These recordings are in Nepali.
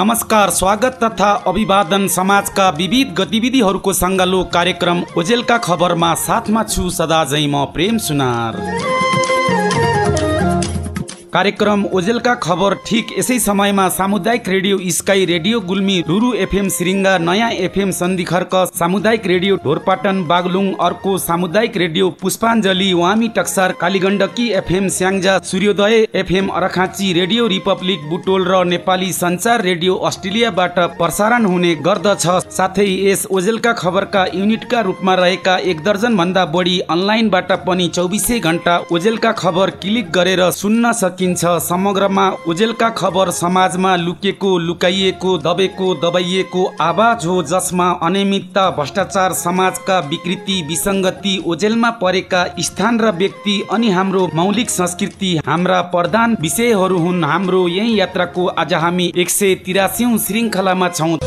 नमस्कार स्वागत तथा अभिवादन समाजका विविध गतिविधिहरूको सङ्गालो कार्यक्रम ओजेलका खबरमा साथमा छु सदा म प्रेम सुनार। कार्यक्रम ओजेलका खबर ठिक यसै समयमा सामुदायिक radio sky radio Gulmi Ruru FM Siringa नयाँ एफएम सन्धिखर्क सामुदायिक रेडियो ढोरपाटन बागलुङ अर्को सामुदायिक radio Pushpanjali Wami Taksar Kaligandaki FM Syangja Suryodaya FM Arghakhanchi radio republic Butwal र नेपाली सञ्चार रेडियो अस्ट्रेलियाबाट प्रसारण हुने गर्दछ। साथै यस ओजेलका खबरका युनिटका रूपमा रहेका एक दर्जन भन्दा बढी अनलाइनबाट पनि चौबिसै घन्टा ओजेलका खबर क्लिक गरेर सुन्न सकिन्छ। समग्रमा ओजेलका खबर समाजमा लुकेको लुकाइएको दबेको दबाइएको आवाज हो जसमा अनियमितता भ्रष्टाचार समाजका विकृति विसङ्गति ओजेलमा परेका स्थान र व्यक्ति अनि हाम्रो मौलिक संस्कृति। हाम्रा प्रधान विषयहरू हुन् हाम्रो यही यात्राको। आज हामी एक सय तिरासी श्रृङ्खलामा छौँ।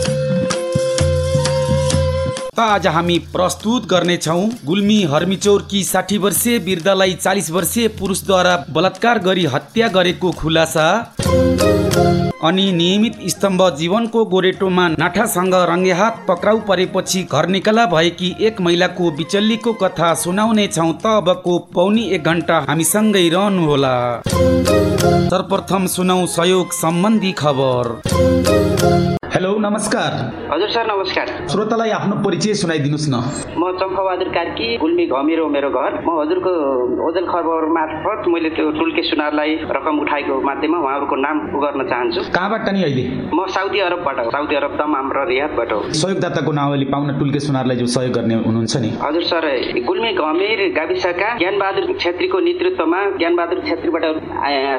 त आज हामी प्रस्तुत गर्नेछौँ गुल्मी हर्मिचौरकी साठी वर्षीय वृद्धलाई चालिस वर्षीय पुरुषद्वारा बलात्कार गरी हत्या गरेको खुलासा। अनि नियमित स्तम्भ जीवनको गोरेटोमा नाठासँग रङ्गेहात पक्राउ परेपछि घर निकाला भएकी एक महिलाको बिचल्लीको कथा सुनाउने छौँ त अबको पौनी एक घन्टा हामीसँगै रहनुहोला। सर्वप्रथम सुनौ सहयोग सम्बन्धी खबर। हेलो नमस्कार। हजुर सर नमस्कार। श्रोतालाई आफ्नो परिचय सुनाइदिनुहोस् न। म चम्पाबहादुर कार्की गुल्मी घमेरो मेरो घर। म हजुरको ओजल खबर मार्फत मैले त्यो टुल्के सुनारलाई रकम उठाएको माध्यममा उहाँहरूको नाम गर्न चाहन्छु। कहाँबाट नि अहिले? म साउदी अरबबाट। साउदी अरब दमाम र रियादबाट। हो सहयोगदाताको नाउँले पाउन टुल्के सुनारलाई जो सहयोग गर्ने हुनुहुन्छ नि। हजुर सर गुल्मी घमेर गाविसका ज्ञानबहादुर छेत्रीको नेतृत्वमा ज्ञानबहादुर छेत्रीबाट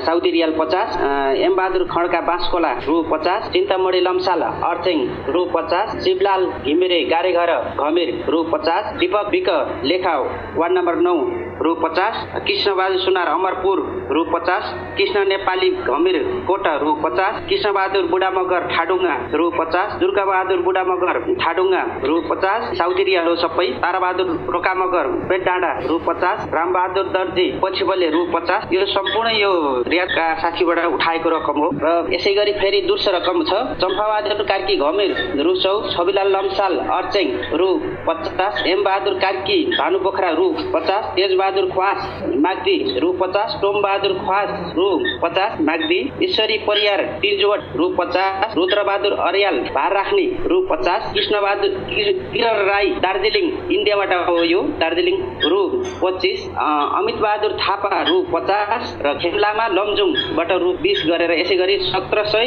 साउदी रियाल पचास एमबहादुर खड्का बाँसकोला रु पचास चिन्तामणी लम्साल अर्चेङ रु पचास शिवलाल घिमिरे गारेघर घमेर रु पचास दीपक विक लेखा वार्ड नम्बर नौ। रु पचास कृष्णबहादुर सुनार अमरपुर रु पचास कृष्ण नेपाली घमेर कोटा रु पचास कृष्णबहादुर बुढामगर ठाडुङ्गा रु पचास दुर्गाबहादुर बुढामगर ठाडुङ्गा रु पचास हो सबै ताराबहादुर रोकामगर पेट डाँडा रु पचास रामबहादुर दर्जी पछिबले रु पचास यो सम्पूर्ण यो रियादका साथीबाट उठाएको रकम हो। र यसै गरी फेरि दुर्स रकम छ। चम्पाबहादुर कार्की घमेर रु सौ छविलाल लम्साल अर्चेङ रु पचास एमबहादुर कार्की भानु पोखरा रु पचास तेजबहादुर ख्वास माग्दी रु पचास टोमबहादुर ख्वास रु पचास माग्दी ईश्वरी परियार तिर्जुवट रु पचास रुद्रबहादुर अर्याल भार राख्ने रु पचास कृष्णबहादुर किर- किरण राई दार्जिलिङ इन्डियाबाट हो यो दार्जिलिङ रु पच्चिस अमित बहादुर थापा रु पचास र खेम्लामा लमजुङबाट रु बिस गरेर यसै गरी सत्र सय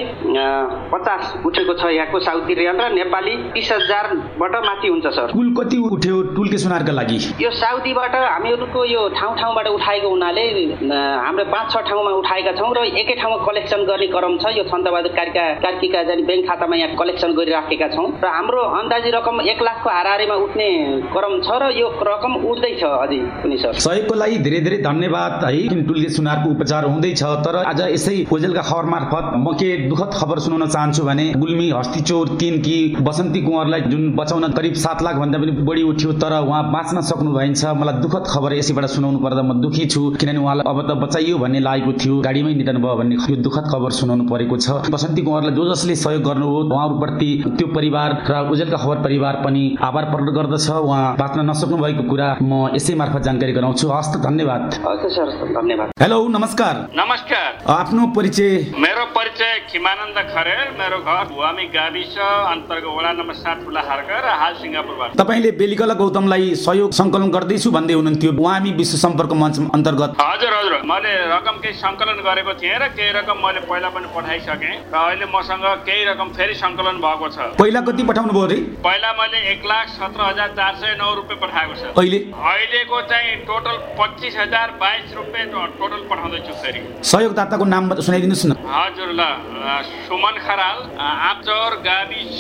पचास उठेको छ यहाँको साउथ रियाल र नेपाली तिस हजारबाट माथि हुन्छ सर। कुल कति उठ्यो टुल्के सुनारका लागि? यो साउदीबाट हामीहरूको यो ठाउँ ठाउँबाट उठाएको हुनाले हाम्रो पाँच छ ठाउँमा उठाएका छौँ र एकै ठाउँमा कलेक्सन गर्ने क्रम छ। यो छन्तबहादुर कार्कीका कार्कीका जाने ब्याङ्क खातामा यहाँ कलेक्सन गरिराखेका छौँ। र हाम्रो अन्दाजी रकम एक लाखको हाराहारीमा उठ्ने क्रम छ र यो रकम उठ्दैछ अझै पनि सर। सहयोगको लागि धेरै धेरै धन्यवाद है। टुल्के सुनारको उपचार हुँदैछ तर आज यसै ओजेलका खबर मार्फत म के दुःखद खबर सुनाउन चाहन्छु भने गुल्मी हस्तिचौर तिनकी बसन्ती कुँवरलाई जुन बचाउन करिब सात लाख भन्दा पनि बढी उठ्यो तर उहाँ बाँच्न सक्नु भइन्छ मलाई दुःखद खबर यसैबाट सुनाउनु पर्दा म दुःखी छु। किनभने उहाँलाई अब त बचाइयो भन्ने लागेको थियो। गाडीमै निधन भयो भन्ने यो दुःखद खबर सुनाउनु परेको छ। बसन्ती कुँवरलाई जो जसले सहयोग गर्नुभयो उहाँहरूप्रति त्यो परिवार र ओजेलका खबर परिवार पनि आभार प्रकट गर्दछ। उहाँ बाँच्न नसक्नु भएको कुरा म यसै मार्फत जानकारी गराउँछु। हस्त धन्यवाद। सर धन्यवाद। हेलो नमस्कार। नमस्कार। आफ्नो परिचय? मेरो परिचय खिमानन्द खरेल मेरो घर भुवामी गाविस अन्तर्गत वडा नम्बर सात ठुलाहार्क र हाल सिङ्गापुरबाट। तपाईँले बेलिकला गौतमलाई सहयोग सङ्कलन गर्दैछु भन्दै हुनुहुन्थ्यो। उहाँमी विश्व सम्पर्क मञ्च अन्तर्गत हजुर हजुर। मैले रकम केही सङ्कलन गरेको थिएँ र केही रकम मैले पहिला पनि पठाइसकेँ र अहिले मसँग केही रकम फेरि सङ्कलन भएको छ। पहिला कति पठाउनु भयो अरे? पहिला मैले एक लाख सत्र हजार चार सय नौ रुपियाँ पठाएको छ। अहिले? अहिलेको चाहिँ टोटल पच्चिस हजार बाइस रुपियाँ टोटल पठाउँदैछु फेरि। सहयोगदाताको नाम सुनाइदिनुहोस् न। हजुर ल सुमन खराल अ, आचौर गाविस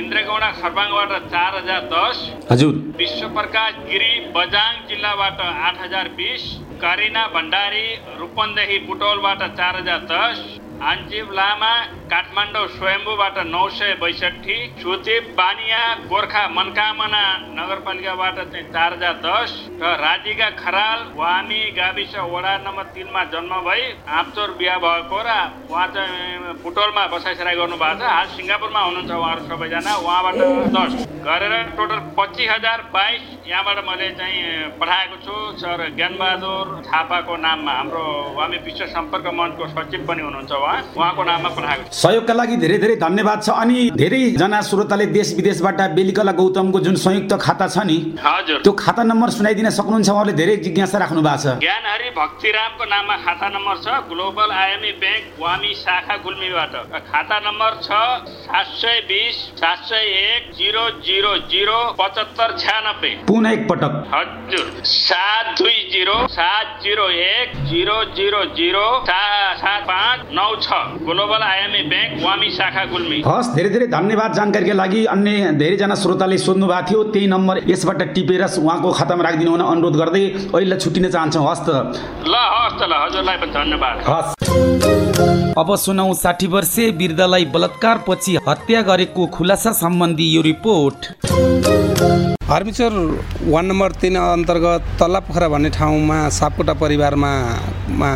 इन्द्रगौडा खरबाङबाट चार हजार दस। हजुर। विश्व प्रकाश गिरी बजाङ जिल्लाबाट आठ हजार बिस करिना भण्डारी रूपन्देही बुटौलबाट चार हजार दस अन्जिब लामा काठमाडौँ स्वयम्भूबाट नौ सय बैसठी सुदीप बानिया गोर्खा मनकामना नगरपालिकाबाट चाहिँ चार हजार दस र राजिका खराल वामी गाविस वडा नम्बर तिनमा जन्म भई आमचोर बिहा भएको र उहाँ चाहिँ बुटोलमा बसाइसराई गर्नुभएको छ। आज सिङ्गापुरमा हुनुहुन्छ उहाँहरू सबैजना। उहाँबाट दस गरेर टोटल पच्चिस हजार बाइस यहाँबाट मैले चाहिँ पठाएको छु। सर ज्ञानबहादुर थापाको नाममा हाम्रो वामी विश्व सम्पर्क मञ्चको सचिव पनि हुनुहुन्छ उहाँ। उहाँको नाममा पठाएको सहयोगका लागि धेरै धेरै धन्यवाद छ अनि धेरैजना श्रोताले देश विदेशबाट बेलिकला गौतमको जुन संयुक्त खाता छ नि हजुर। त्यो खाता नम्बर सुनाइदिन सक्नुहुन्छ उहाँले धेरै जिज्ञासा राख्नु भएको छ। ज्ञानहरि भक्तिरामको नाममा खाता नम्बर छ ग्लोबल आइएमई ब्याङ्क वामी शाखा गुल्मीबाट। खाता नम्बर छ सात सय बिस सात सय एक जिरो जिरो जिरो पचहत्तर छ्यानब्बे। पुनः एकपटक हजुर। सात दुई जिरो सात जिरो एक जिरो जिरो जिरो सात सात पाँच नौ छ। ग्लोबल आइएमई ब्याङ्क वामी शाखा गुल्मी। हस् धेरै धेरै धन्यवाद जानकारीका लागि। अन्य धेरैजना श्रोताले सोध्नु भएको थियो त्यही नम्बर यसबाट टिपेर उहाँको खातामा राखिदिनु हुन अनुरोध गर्दै अहिले छुट्टिन चाहन्छौँ। हस् त। ल हस् त ल हजुरलाई पनि धन्यवाद। हस्। अब सुनौ साठी वर्षीय वृद्धलाई बलात्कारपछि हत्या गरेको खुलासा सम्बन्धी यो रिपोर्ट। हर्मिचोर वार्ड नम्बर तिन अन्तर्गत तल्ला पोखरा भन्ने ठाउँमा सापकोटा परिवारमा मा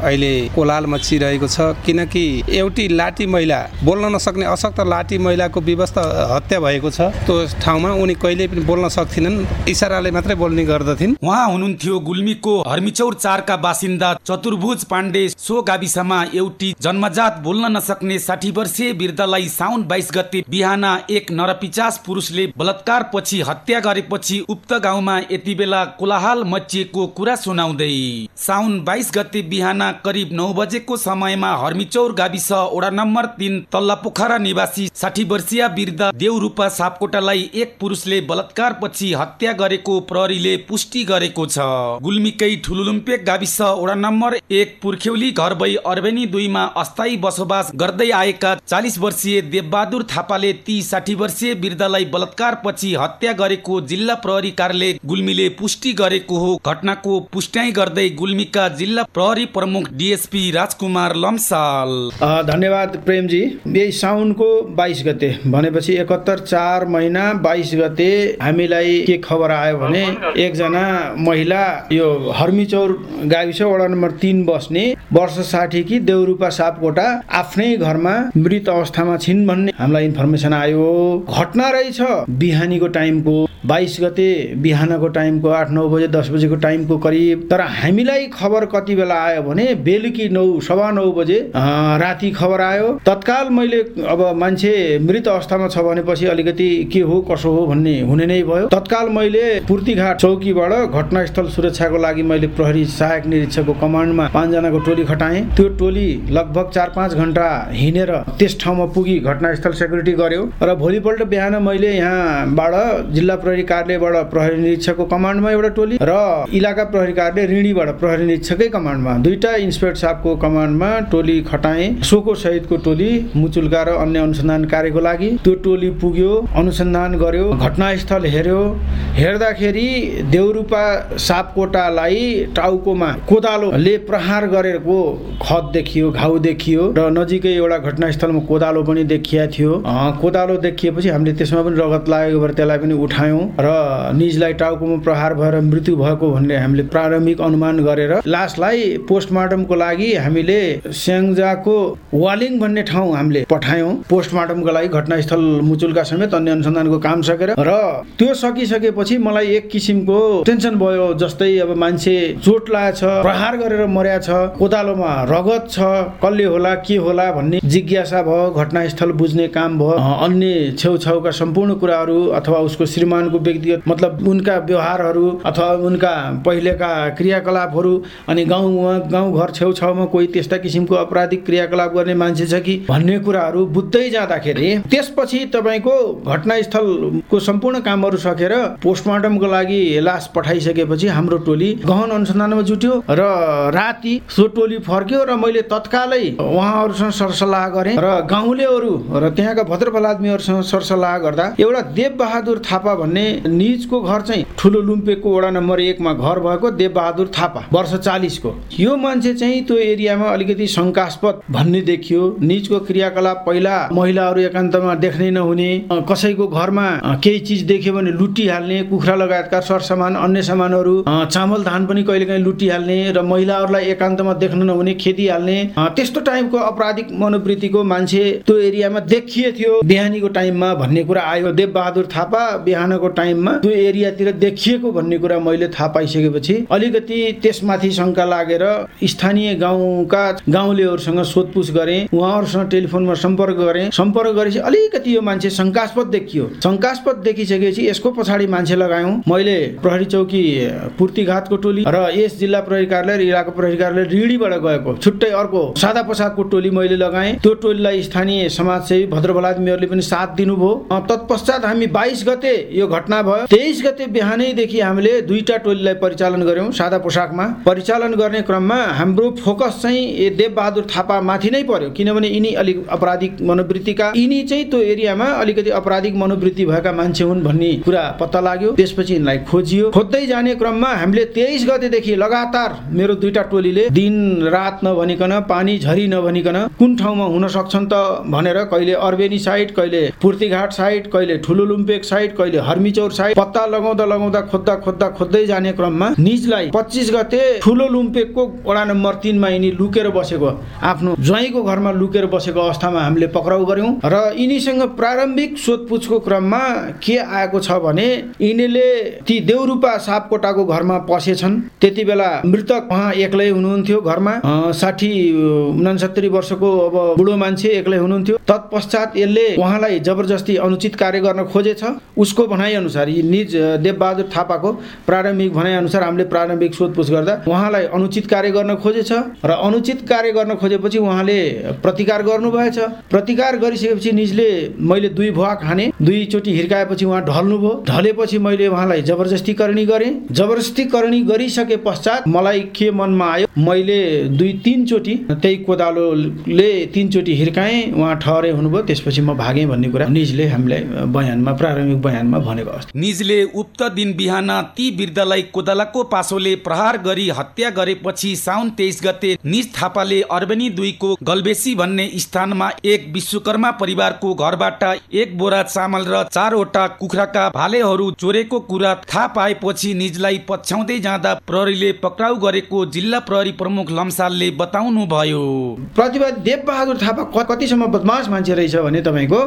अहिले कोलाल मचिरहेको छ। किनकि एउटी लाटी महिला बोल्न नसक्ने अशक्त लाटी महिलाको व्यवस्था हत्या भएको छ। त्यो ठाउँमा उनी कहिल्यै पनि बोल्न सक्थिनन्। इसाराले मात्रै बोल्ने गर्दथिन्। उहाँ हुनुहुन्थ्यो गुल्मीको हर्मिचौर चारका बासिन्दा चतुर्भुज पाण्डे सो गाविसमा एउटी जन्मजात बोल्न नसक्ने साठी वर्षीय वृद्धलाई साउन बाइस गते बिहान एक नरपिचास पुरुषले बलात्कार पछि हत्या गरेपछि उक्त गाउँमा यति बेला कोलाहाल मचिएको कुरा सुनाउँदै साउन बाइस गते बिहान करिब नौ बजेको समयमा हर्मिचौर गाविस वडा नम्बर तिन तल्ला पोखरा निवासी साठी वर्षीय वृद्ध देवरूपा सापकोटालाई एक पुरुषले बलात्कार पछि हत्या गरेको प्रहरीले पुष्टि गरेको छ। गुल्मीकै ठुलुलुम्पेक गाविस वडा नम्बर एक पुर्ख्यौली घर भई अर्बेनी दुईमा अस्थायी बसोबास गर्दै आएका चालिस वर्षीय देवबहादुर थापाले ती साठी वर्षीय वृद्धलाई बलात्कार पछि हत्या गरेको जिल्ला प्रहरी कार्यालय गुल्मीले पुष्टि गरेको हो। घटनाको पुष्ट्याइ गर्दै गुल्मीका जिल्ला प्रहरी प्रमुख डिएसपी राजकुमार लम्साल। धन्यवाद प्रेमजी। यही साउनको बाइस गते भनेपछि एकहत्तर चार महिना बाइस गते हामीलाई के खबर आयो भने एकजना महिला यो हर्मिचौर गाविस वडा नम्बर तिन बस्ने वर्ष साठीकी देउरूपा सापकोटा आफ्नै घरमा मृत अवस्थामा छिन् भन्ने हामीलाई इन्फर्मेसन आयो। घटना रहेछ बिहानीको टाइमको बाइस गते बिहानको टाइमको आठ नौ बजे दस बजेको टाइमको करिब। तर हामीलाई खबर कति बेला आयो भने बेलुकी नौ सवा नौ बजे राति खबर आयो। तत्काल मैले अब मान्छे मृत अवस्थामा छ भनेपछि अलिकति के हो कसो हो भन्ने हुने नै भयो। तत्काल मैले पूर्तिघाट चौकीबाट घटनास्थल सुरक्षाको लागि मैले प्रहरी सहायक निरीक्षकको कमान्डमा पाँचजनाको टोली खटाएँ। त्यो टोली लगभग चार पाँच घन्टा हिँडेर त्यस ठाउँमा पुगी घटनास्थल सेक्युरिटी गर्यो र भोलिपल्ट बिहान मैले यहाँबाट जिल्ला प्रहरी कार्यालयबाट प्रहरी निरीक्षकको कमान्डमा एउटा टोली र इलाका प्रहरी कार्यालय ऋणीबाट प्रहरी निरीक्षकै कमान्डमा दुईटा इन्सपेक्टर साहबको कमान्डमा टोली खटाएँ। सोको सहितको टोली मुचुल्का र अन्य अनुसन्धान कार्यको लागि। त्यो टोली पुग्यो अनुसन्धान गर्यो घटनास्थल हेर्यो हेर्दाखेरि देउरूपा सापकोटालाई टाउकोमा कोदालोले प्रहार गरेको खत देखियो घाउ देखियो र नजिकै एउटा घटनास्थलमा कोदालो पनि देखिया थियो। कोदालो देखिएपछि हामीले त्यसमा पनि रगत लागेको भएर त्यसलाई पनि उठायौँ र निजलाई टाउकोमा प्रहार भएर मृत्यु भएको भन्ने हामीले प्रारम्भिक अनुमान गरेर लासलाई पोस्टमार्टमको लागि हामीले स्याङ्जाको वालिङ भन्ने ठाउँ हामीले पठायौँ। पोस्टमार्टमको लागि घटनास्थल मुचुल्का समेत अन्य अनुसन्धानको काम सकेर र त्यो सकिसकेपछि मलाई एक किसिमको टेन्सन भयो जस्तै अब मान्छे चोट लागेछ प्रहार गरेर मर्या छ कोदालोमा रगत छ कसले होला के होला भन्ने जिज्ञासा भयो घटनास्थल बुझ्ने काम भयो अन्य छेउछाउका सम्पूर्ण कुराहरू अथवा उसको श्रीमानको व्यक्तिगत मतलब उनका व्यवहारहरू अथवा उनका पहिलेका क्रियाकलापहरू अनि गाउँमा गाउँघर छेउछाउमा कोही त्यस्ता किसिमको अपराधिक क्रियाकलाप गर्ने मान्छे छ कि भन्ने कुराहरू बुझ्दै जाँदाखेरि त्यसपछि तपाईँको घटनास्थलको सम्पूर्ण कामहरू सकेर पोस्टमार्टमको लागि लास पठाइसकेपछि हाम्रो टोली गहन अनुसन्धानमा जुट्यो र राति सो टोली फर्क्यो र मैले तत्कालै उहाँहरूसँग सरसल्लाह गरेँ र गाउँलेहरू र त्यहाँका भद्रफल आदमीहरूसँग सरसल्लाह गर्दा एउटा देवबहादुर थापा भन्ने निजको घर चाहिँ ठुलो लुम्पेको वडा नम्बर एकमा घर भएको देवबहादुर थापा वर्ष चालिसको। यो मान्छे मान्छे चाहिँ त्यो एरियामा अलिकति शङ्कास्पद भन्ने देखियो। निजको क्रियाकलाप पहिला महिलाहरू एकान्तमा देख्नै नहुने। कसैको घरमा केही चिज देख्यो भने लुटिहाल्ने कुखुरा लगायतका सरसामान अन्य सामानहरू चामल धान पनि कहिलेकाहीँ लुटिहाल्ने र महिलाहरूलाई एकान्तमा देख्न नहुने खेदिहाल्ने त्यस्तो टाइपको अपराधिक मनोवृत्तिको मान्छे त्यो एरियामा देखिए थियो। बिहानीको टाइममा भन्ने कुरा आयो। देवबहादुर थापा बिहानको टाइममा त्यो एरियातिर देखिएको भन्ने कुरा मैले थाहा पाइसकेपछि अलिकति त्यसमाथि शङ्का लागेर स्थानीय गाउँका गाउँलेहरूसँग सोधपुछ गरेँ उहाँहरूसँग टेलिफोनमा सम्पर्क गरेँ। सम्पर्क गरेपछि अलिकति यो मान्छे शङ्कास्पद देखियो। शङ्कास्पद देखिसकेपछि यसको पछाडि मान्छे लगायौँ। मैले प्रहरी चौकी पूर्तिघाटको टोली र यस जिल्ला प्रहरी कार्यालय र इलाका प्रहरी कार्यालय रिडीबाट गएको। छुट्टै अर्को सादा पोसाकको टोली मैले लगाएँ। त्यो टोलीलाई स्थानीय समाजसेवी भद्रबलाद मेयरले पनि साथ दिनुभयो। तत्पश्चात हामी बाइस गते यो घटना भयो। तेइस गते बिहानैदेखि हामीले दुईटा टोलीलाई परिचालन गऱ्यौँ सादा पोसाकमा परिचालन गर्ने क्रममा हाम्रो फोकस चाहिँ देवबहादुर थापा माथि नै पर्यो। किनभने यिनी अलिक अपराधिक मनोवृत्तिका यिनी चाहिँ त्यो एरियामा अलिकति अपराधिक मनोवृत्ति भएका मान्छे हुन् भन्ने कुरा पत्ता लाग्यो। त्यसपछि यिनलाई खोजियो। खोज्दै जाने क्रममा हामीले तेइस गतेदेखि लगातार मेरो दुईटा टोलीले दिन रात नभनिकन पानी झरी नभनिकन कुन ठाउँमा हुन सक्छन् त भनेर कहिले अर्बेनी साइड कहिले पूर्तिघाट साइड कहिले ठुलो लुम्पेक साइड कहिले हर्मिचौर साइड पत्ता लगाउँदा लगाउँदा खोज्दा खोज्दा खोज्दै जाने क्रममा निजलाई पच्चिस गते ठुलो लुम्पेकको वडा नम्बर तिनमा यिनी लुकेर बसेको आफ्नो ज्वाइँको घरमा लुकेर बसेको अवस्थामा हामीले पक्राउ गऱ्यौँ। र यिनीसँग प्रारम्भिक सोधपुछको क्रममा के आएको छ भने यिनीले ती देउरूपा सापकोटाको घरमा पसेछन्। त्यति बेला मृतक उहाँ एक्लै हुनुहुन्थ्यो घरमा। साठी उनासत्तरी वर्षको अब बुढो मान्छे एक्लै हुनुहुन्थ्यो। तत्पश्चात यसले उहाँलाई जबरजस्ती अनुचित कार्य गर्न खोजेछ। उसको भनाइ अनुसार यी निज देवबहादुर थापाको प्रारम्भिक भनाइ अनुसार हामीले प्रारम्भिक सोधपुछ गर्दा उहाँलाई अनुचित कार्य गर्न खोजेछ र अनुचित कार्य गर्न खोजेपछि उहाँले प्रतिकार गर्नुभएछ। प्रतिकार गरिसकेपछि निजले मैले दुई भुवा खाने दुईचोटि हिर्काएपछि उहाँ ढल्नुभयो। ढलेपछि मैले उहाँलाई जबरजस्ती करणी गरेँ। जबरजस्ती करणी गरिसके पश्चात मलाई के मनमा आयो मैले दुई तिनचोटि त्यही कोदालोले तिनचोटि हिर्काएँ उहाँ ठहरे हुनुभयो त्यसपछि म भागेँ भन्ने कुरा निजले हामीलाई बयानमा प्रारम्भिक बयानमा भनेको निजले उक्त दिन बिहान ती वृद्धलाई कोदलाको पासोले प्रहार गरी हत्या गरेपछि साउन तेइस गते निज थापाले अर्बेनी दुईको गलबेसी भन्ने स्थानमा एक विश्वकर्मा परिवारको घरबाट एक बोरा चामल र चारवटा कुखुराका भालेहरू चोरेको कुरा थाहा पाएपछि निजलाई पछ्याउँदै जाँदा प्रहरीले पक्राउ गरेको जिल्ला प्रहरी प्रमुख लम्सालले बताउनु भयो प्रतिवादी देवबहादुर थापा कतिसम्म बदमास मान्छे रहेछ भने तपाईँको?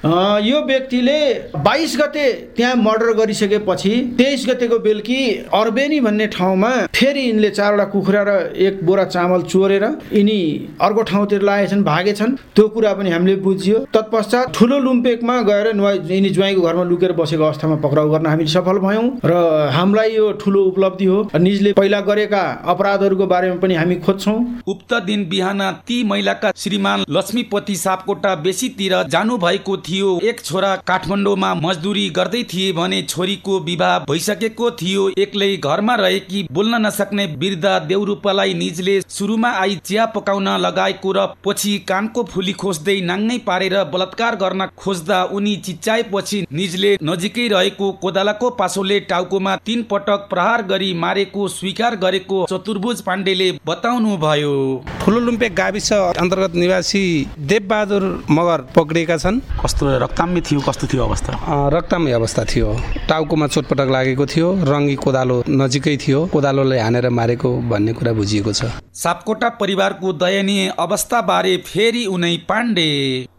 यो व्यक्तिले बाइस गते त्यहाँ मर्डर गरिसकेपछि तेइस गतेको बेलुकी अर्बेनी भन्ने ठाउँमा फेरि यिनले चारवटा कुखुरा र एक बोरा चामल चोरेर यिनी अर्को ठाउँतिर लागेछन् भागेछन्। त्यो कुरा पनि हामीले बुझियो। तत्पश्चात ठुलो लुम्पेकमा गएर यिनी ज्वाइँको घरमा लुकेर बसेको अवस्थामा पक्राउ गर्न हामी सफल भयौँ र हामीलाई यो ठुलो उपलब्धि हो। निजले पहिला गरेका अपराधहरूको बारेमा पनि हामी खोज्छौँ। उक्त दिन बिहान ती महिलाका श्रीमान लक्ष्मीपति सापकोटा बेसीतिर जानु भएको थियो। एक छोरा काठमाडौँमा मजदुरी गर्दै थिए भने छोरीको विवाह भइसकेको थियो। एक्लै घरमा रहेकी बोल्न नसक्ने वृद्ध देउरूपालाई निजले सुरुमा आई चिया पकाउन लगाएको र पछि कानको फुली खोज्दै नाङ्गै पारेर बलात्कार गर्न खोज्दा उनी चिच्चाएपछि निजले नजिकै रहेको कोदालाको पासोले टाउकोमा तीन पटक प्रहार गरी मारेको स्वीकार गरेको चतुर्भुज पाण्डेले बताउनु भयो ठुलो लुम्पे गाविस अन्तर्गत निवासी देवबहादुर मगर पक्रिएका छन्। कस्तो रक्तामी थियो कस्तो थियो अवस्था? अ, रक्तमय अवस्था थियो। टाउकोमा चोटपटक लागेको थियो रङ्गी कोदालो नजिकै थियो। कोदालोले हानेर मारेको भन्ने कुरा बुझिएको छ। सापकोटा परिवारको दयनीय अवस्थाबारे फेरि उनै पाण्डे।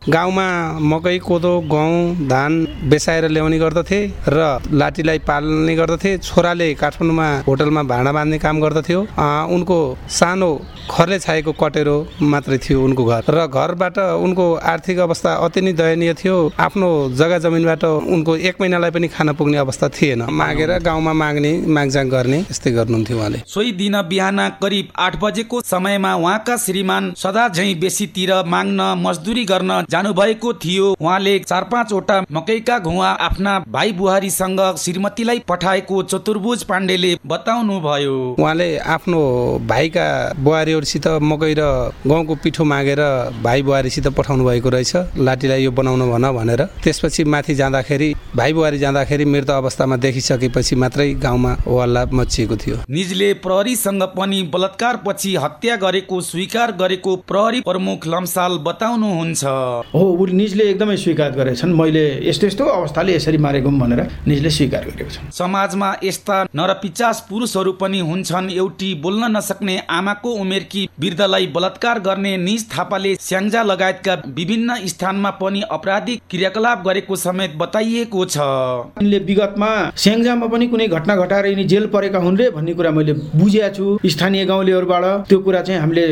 गाउँमा मकै कोदो गहुँ धान बेसाएर ल्याउने गर्दथे र लाठीलाई पाल्ने गर्दथे। छोराले काठमाडौँमा होटलमा भाँडा बाँध्ने काम गर्दथ्यो। उनको सानो खरले छाएको कटेरो मात्रै थियो उनको घर र घरबाट उनको आर्थिक अवस्था अति नै दयनीय थियो। आफ्नो जग्गा जमिनबाट उनको एक महिनालाई पनि खान पुग्ने अवस्था थिएन। मागेर गाउँमा माग्ने मागजाग गर्ने यस्तै गर्नुहुन्थ्यो उहाँले। सोही दिन बिहान करिब आठ बजेको समयमा उहाँका श्रीमान सदा झैँ बेसीतिर माग्न मजदुरी गर्न जानुभएको थियो। उहाँले चार पाँचवटा मकैका घुवा आफ्ना भाइ बुहारीसँग श्रीमतीलाई पठाएको चतुर्भुज पाण्डेले बताउनु भयो उहाँले आफ्नो भाइका बुहारीहरूसित मकै र गाउँको पिठो मागेर भाइ बुहारीसित पठाउनु भएको रहेछ। लाठीलाई यो बनाउनु भन भनेर। त्यसपछि माथि जाँदाखेरि भाइ बुहारी जाँदाखेरि मृत अवस्थामा देखिसकेपछि मात्रै गाउँमा हल्ला मचिएको थियो। निजले प्रहरीसँग पनि बलात्कार पछि हत्या गरेको स्वीकार गरेको प्रहरी प्रमुख लम्साल बताउनुहुन्छ। हो ऊ निजले एकदमै स्वीकार गरेछन्। मैले यस्तो यस्तो अवस्थाले यसरी मारेको भनेर निजले स्वीकार गरेको छन्। समाजमा यस्ता नरपिचास पुरुषहरू पनि हुन्छन्। एउटी बोल्न नसक्ने आमाको उमेरकी वृद्धलाई बलात्कार गर्ने निज थापाले स्याङ्जा लगायतका विभिन्न स्थानमा पनि आपराधिक क्रियाकलाप गरेको समेत बताइएको छ। यिनले विगतमा स्याङ्जामा पनि कुनै घटना घटाएर यिनी जेल परेका हुन् रे भन्ने कुरा मैले बुझेको छु। स्थानीय गाउँलेहरूबाट त्यो कुरा चाहिँ हामीले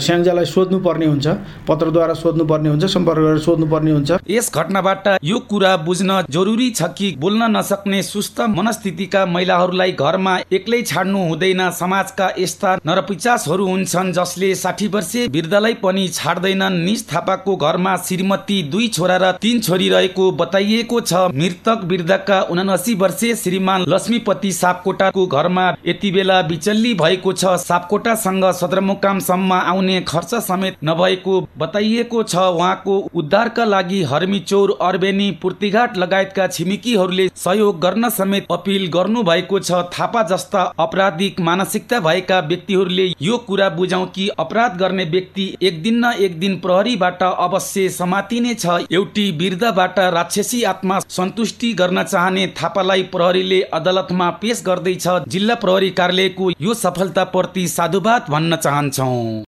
स्याङ्जालाई सोध्नु पर्ने हुन्छ पत्रद्वारा सोध्नु पर्ने हुन्छ सम्पर्क गरेर सोध्नु पर्ने हुन्छ। यस घटनाबाट यो कुरा बुझ्न जरुरी छ कि बोल्न नसक्ने सुस्त मनस्थितिका महिलाहरूलाई घरमा एक्लै छाड्नु हुँदैन। समाजका यस्ता नरपिचासहरू हुन्छन् जसले साठी वर्षे वृद्धलाई पनि छाड्दैनन्। निज थापाको घरमा श्रीमती दुई छोरा र तीन छोरी रहेको बताइएको छ। मृतक वृद्धका उनासी वर्षीय श्रीमान लक्ष्मीपति सापकोटाको घरमा यति बेला बिचल्ली भएको छ। सापकोटासँग सदरमुकामसम्म आउने खर्च समेत नभएको बताइएको छ। उहाँको उद्धारका लागि हर्मीचौर अर्बेनी पूर्तिघाट लगायतका छिमेकीहरूले सहयोग गर्न समेत अपिल गर्नु भएको छ। थापा जस्ता अपराधिक मानसिकता भएका व्यक्तिहरूले यो कुरा बुझाउ कि अपराध गर्ने व्यक्ति एक दिन न एक दिन प्रहरीबाट अवश्य समातिने छ। एउटी वृद्धबाट राक्षसी आत्मा सन्तुष्टि गर्न चाहने थापालाई प्रहरीले अदालतमा पेश गर्दैछ। जिल्ला प्रहरी कार्यालयको यो सफलताप्रति साधुवाद भन्न चाहन्छौ।